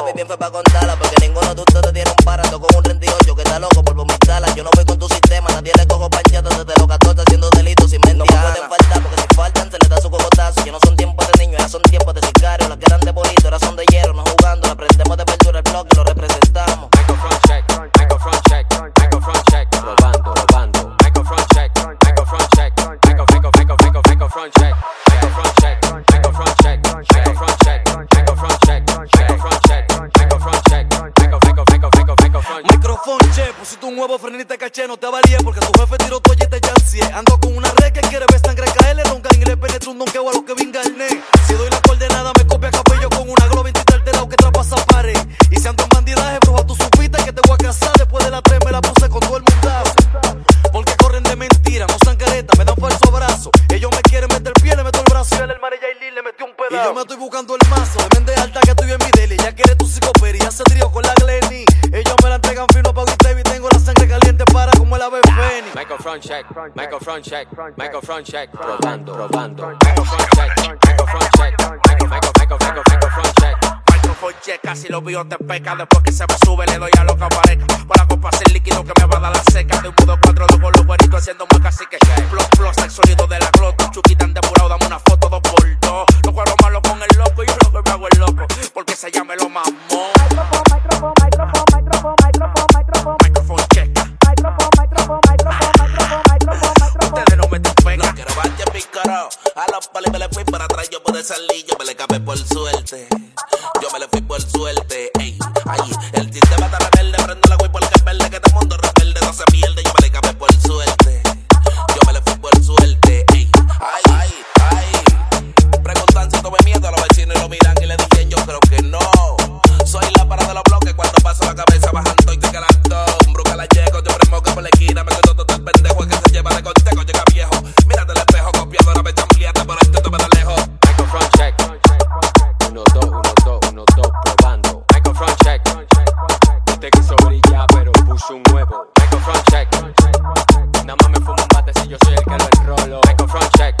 La vi bien fue pa' contarla, porque ninguno de ustedes tiene un párrafo con un 38 que está loco por vomitarla. Yo no voy con tu sistema, nadie le cojo panchata desde los 14 un huevo frenita caché, no te avaríe porque tu jefe tiró toalla y te chancie. Ando con una red que quiere ver sangre caerle, don gang y le penetra un donqueo a lo que venga el. Si doy la coordenada, me copia cabello con una globo check, probando, probando. Microphone check, microphone check, microphone, microphone check. Microphone check, casi los te peca. Después que se me sube, le doy a lo que aparezca. Por la copa el líquido que me va a dar la seca. De un mudo cuatro, dos con los güeritos haciendo más así que plus, plus, el Palis me le fui para atrás, yo pude salir, yo me le capé por suerte. Yo me le fui por suerte, ey, ay, el sistema está huevo. Microphone check. Nada más me fumo un bate si yo soy el que lo enrolo. Microphone check.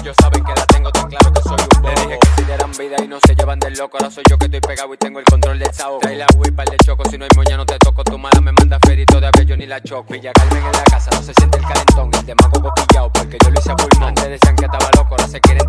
Ellos saben que la tengo tan claro que soy un bobo. Le dije que si dieran vida y no se llevan del loco. Ahora soy yo que estoy pegado y tengo el control del sao. Trae la whip al de choco. Si no hay moña, no te toco. Tu mala me manda ferito de yo ni la choco. Villa Carmen en la casa, no se siente el calentón. El demagogo pillado porque yo lo hice a pulmón. Antes decían que estaba loco, ahora se quieren